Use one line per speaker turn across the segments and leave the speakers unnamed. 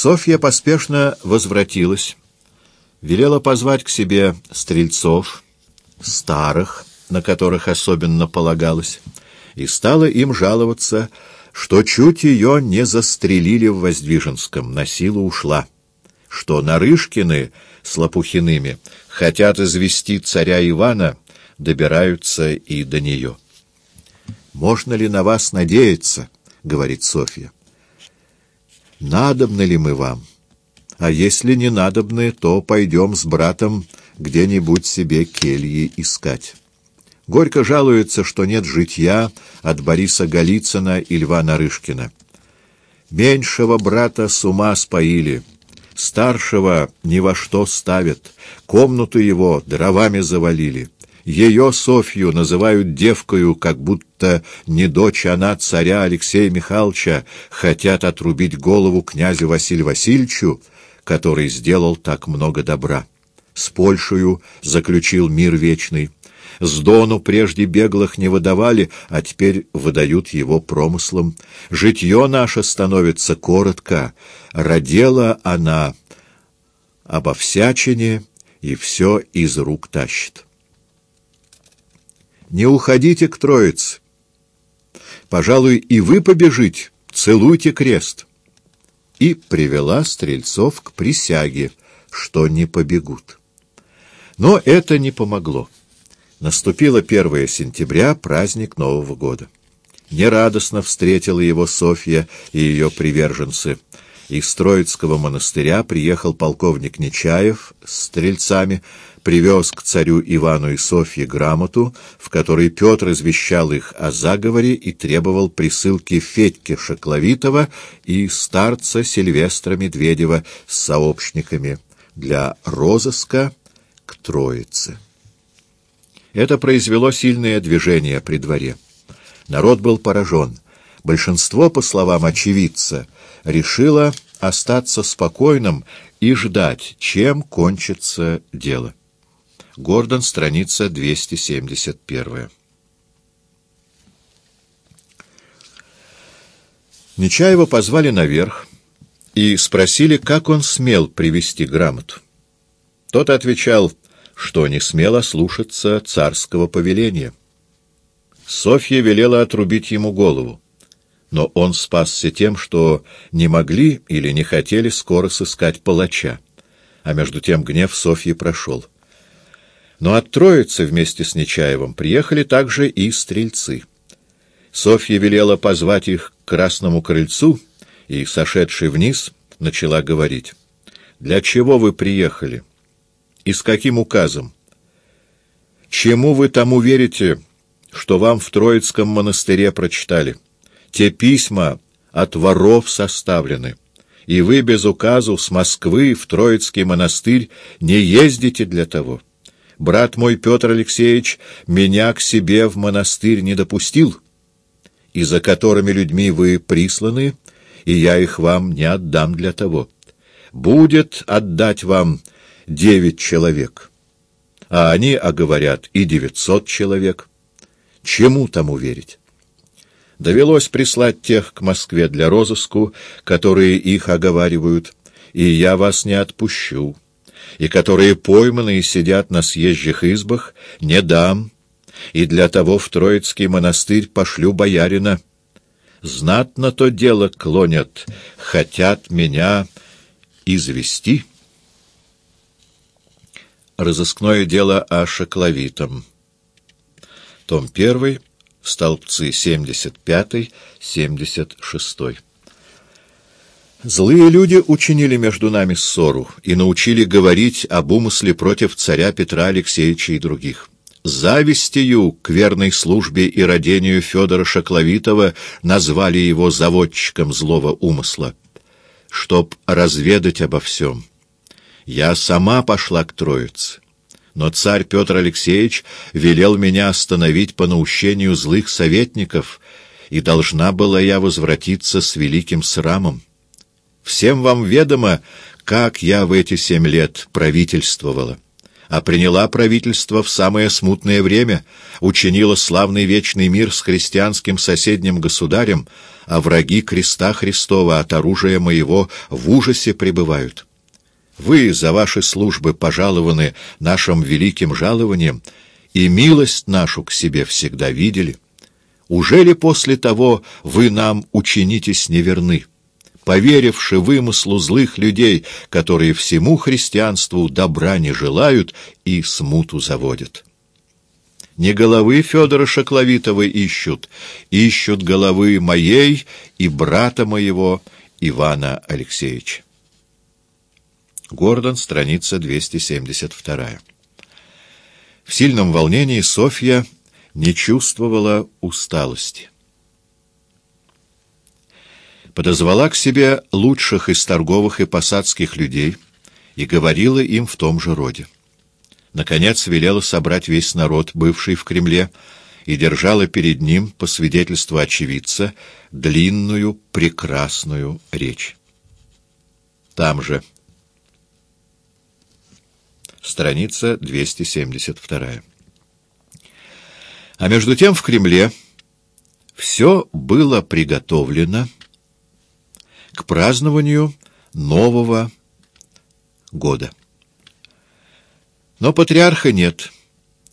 Софья поспешно возвратилась, велела позвать к себе стрельцов, старых, на которых особенно полагалось, и стала им жаловаться, что чуть ее не застрелили в Воздвиженском, на силу ушла, что Нарышкины с Лопухиными хотят извести царя Ивана, добираются и до нее. «Можно ли на вас надеяться?» — говорит Софья. «Надобны ли мы вам? А если не надобны, то пойдем с братом где-нибудь себе кельи искать». Горько жалуется, что нет житья от Бориса Голицына и Льва Нарышкина. Меньшего брата с ума споили, старшего ни во что ставят, комнату его дровами завалили. Ее, Софью, называют девкою, как будто не дочь она царя Алексея Михайловича, хотят отрубить голову князю Василию Васильевичу, который сделал так много добра. С Польшею заключил мир вечный. С Дону прежде беглых не выдавали, а теперь выдают его промыслом. Житье наше становится коротко. Родила она обо всячине и все из рук тащит. Не уходите к Троице. Пожалуй, и вы побежите, целуйте крест. И привела стрельцов к присяге, что не побегут. Но это не помогло. Наступило 1 сентября, праздник Нового года. Нерадостно встретила его Софья и ее приверженцы. Из Троицкого монастыря приехал полковник Нечаев с стрельцами, привез к царю Ивану и Софье грамоту, в которой Петр извещал их о заговоре и требовал присылки Федьки Шакловитова и старца Сильвестра Медведева с сообщниками для розыска к Троице. Это произвело сильное движение при дворе. Народ был поражен. Большинство, по словам очевидца, решило остаться спокойным и ждать, чем кончится дело. Гордон, страница 271. Нечаева позвали наверх и спросили, как он смел привести грамоту. Тот отвечал — что не смело слушаться царского повеления. Софья велела отрубить ему голову, но он спасся тем, что не могли или не хотели скоро сыскать палача, а между тем гнев Софьи прошел. Но от Троицы вместе с Нечаевым приехали также и стрельцы. Софья велела позвать их к Красному крыльцу и, сошедший вниз, начала говорить. «Для чего вы приехали?» и с каким указом? Чему вы тому верите, что вам в Троицком монастыре прочитали? Те письма от воров составлены, и вы без указу с Москвы в Троицкий монастырь не ездите для того. Брат мой Петр Алексеевич меня к себе в монастырь не допустил, и за которыми людьми вы присланы, и я их вам не отдам для того. Будет отдать вам девять человек, а они оговорят и девятьсот человек. Чему тому верить? Довелось прислать тех к Москве для розыску, которые их оговаривают, и я вас не отпущу, и которые пойманы и сидят на съезжих избах, не дам, и для того в Троицкий монастырь пошлю боярина. Знатно то дело клонят, хотят меня извести». Разыскное дело о Шокловитом. Том 1, столбцы 75-76. Злые люди учинили между нами ссору и научили говорить об умысле против царя Петра Алексеевича и других. Завистью к верной службе и родению Федора Шокловитова назвали его заводчиком злого умысла. Чтоб разведать обо всем — я сама пошла к Троице. Но царь Петр Алексеевич велел меня остановить по наущению злых советников, и должна была я возвратиться с великим срамом. Всем вам ведомо, как я в эти семь лет правительствовала. а приняла правительство в самое смутное время, учинила славный вечный мир с христианским соседним государем, а враги креста Христова от оружия моего в ужасе пребывают. Вы за ваши службы пожалованы нашим великим жалованием, и милость нашу к себе всегда видели. Уже ли после того вы нам учинитесь неверны?» поверивши вымыслу злых людей, которые всему христианству добра не желают и смуту заводят. Не головы Федора Шакловитова ищут, ищут головы моей и брата моего Ивана Алексеевича. Гордон, страница 272. В сильном волнении Софья не чувствовала усталости подозвала к себе лучших из торговых и посадских людей и говорила им в том же роде. Наконец велела собрать весь народ, бывший в Кремле, и держала перед ним, по свидетельству очевидца, длинную, прекрасную речь. Там же. Страница 272. А между тем в Кремле все было приготовлено к празднованию Нового года. Но патриарха нет,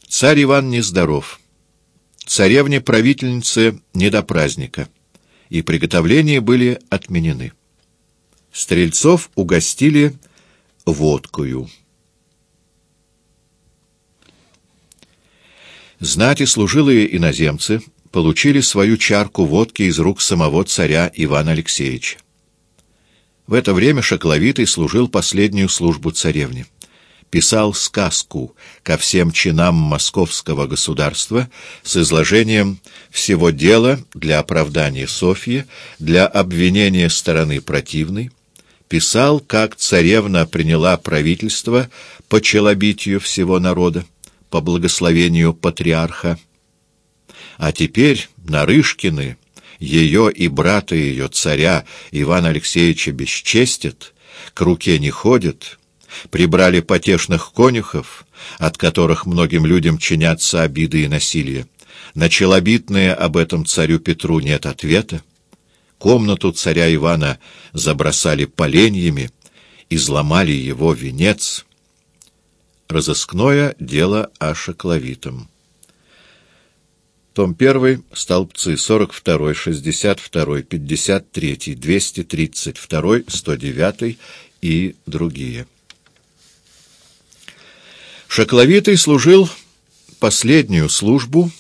царь Иван нездоров, царевне-правительнице не до праздника, и приготовления были отменены. Стрельцов угостили водкою. Знати служилые иноземцы получили свою чарку водки из рук самого царя Ивана Алексеевича. В это время Шокловитый служил последнюю службу царевне. Писал сказку ко всем чинам московского государства с изложением всего дела для оправдания Софьи, для обвинения стороны противной, писал, как царевна приняла правительство по челобитию всего народа, по благословению патриарха. А теперь Нарышкины ее и брата ее, царя Ивана Алексеевича, бесчестят, к руке не ходят, прибрали потешных конюхов, от которых многим людям чинятся обиды и насилие. На челобитное об этом царю Петру нет ответа. Комнату царя Ивана забросали поленьями, изломали его венец. Разыскное дело о Шокловитом. Том 1, столбцы 42, 62, 53, 232, 109 и другие. Шокловитый служил последнюю службу,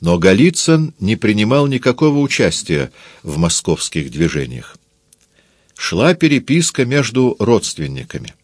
но Голицын не принимал никакого участия в московских движениях. Шла переписка между родственниками.